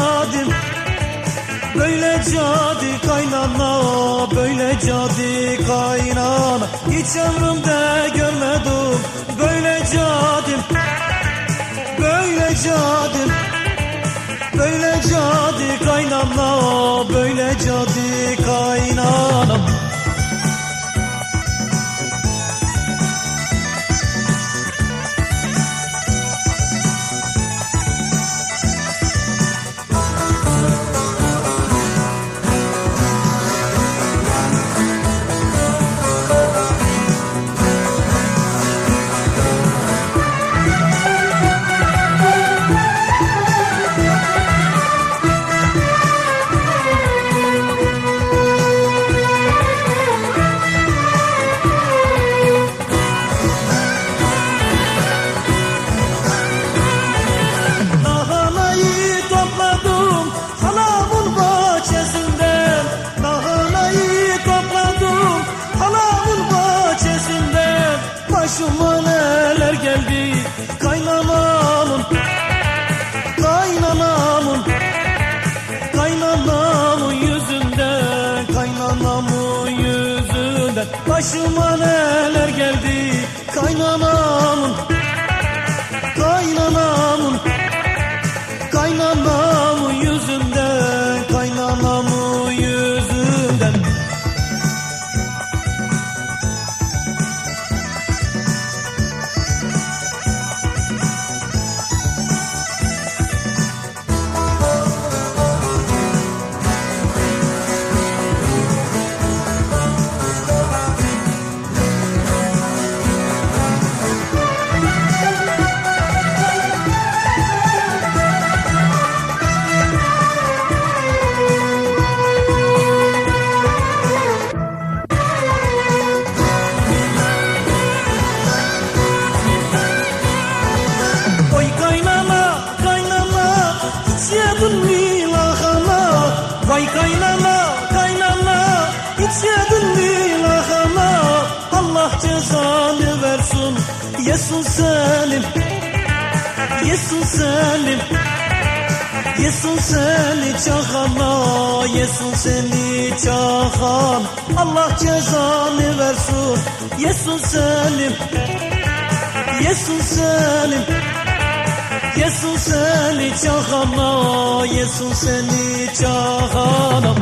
cadim Böyle cadi kaynana Böyle cadi kaynana. Hiç ömrümde görmedim Böyle cadim Böyle cadim Böyle cadi kaynana Böyle cadi kaynana Başıma neler geldi? Kaynanamın versin, yesin senin, yesin senin. Yesin seni çakana, yesin seni çakan Allah cezanı versin, yesin senin Yesin senin Yesin seni çakana Yesin seni çakana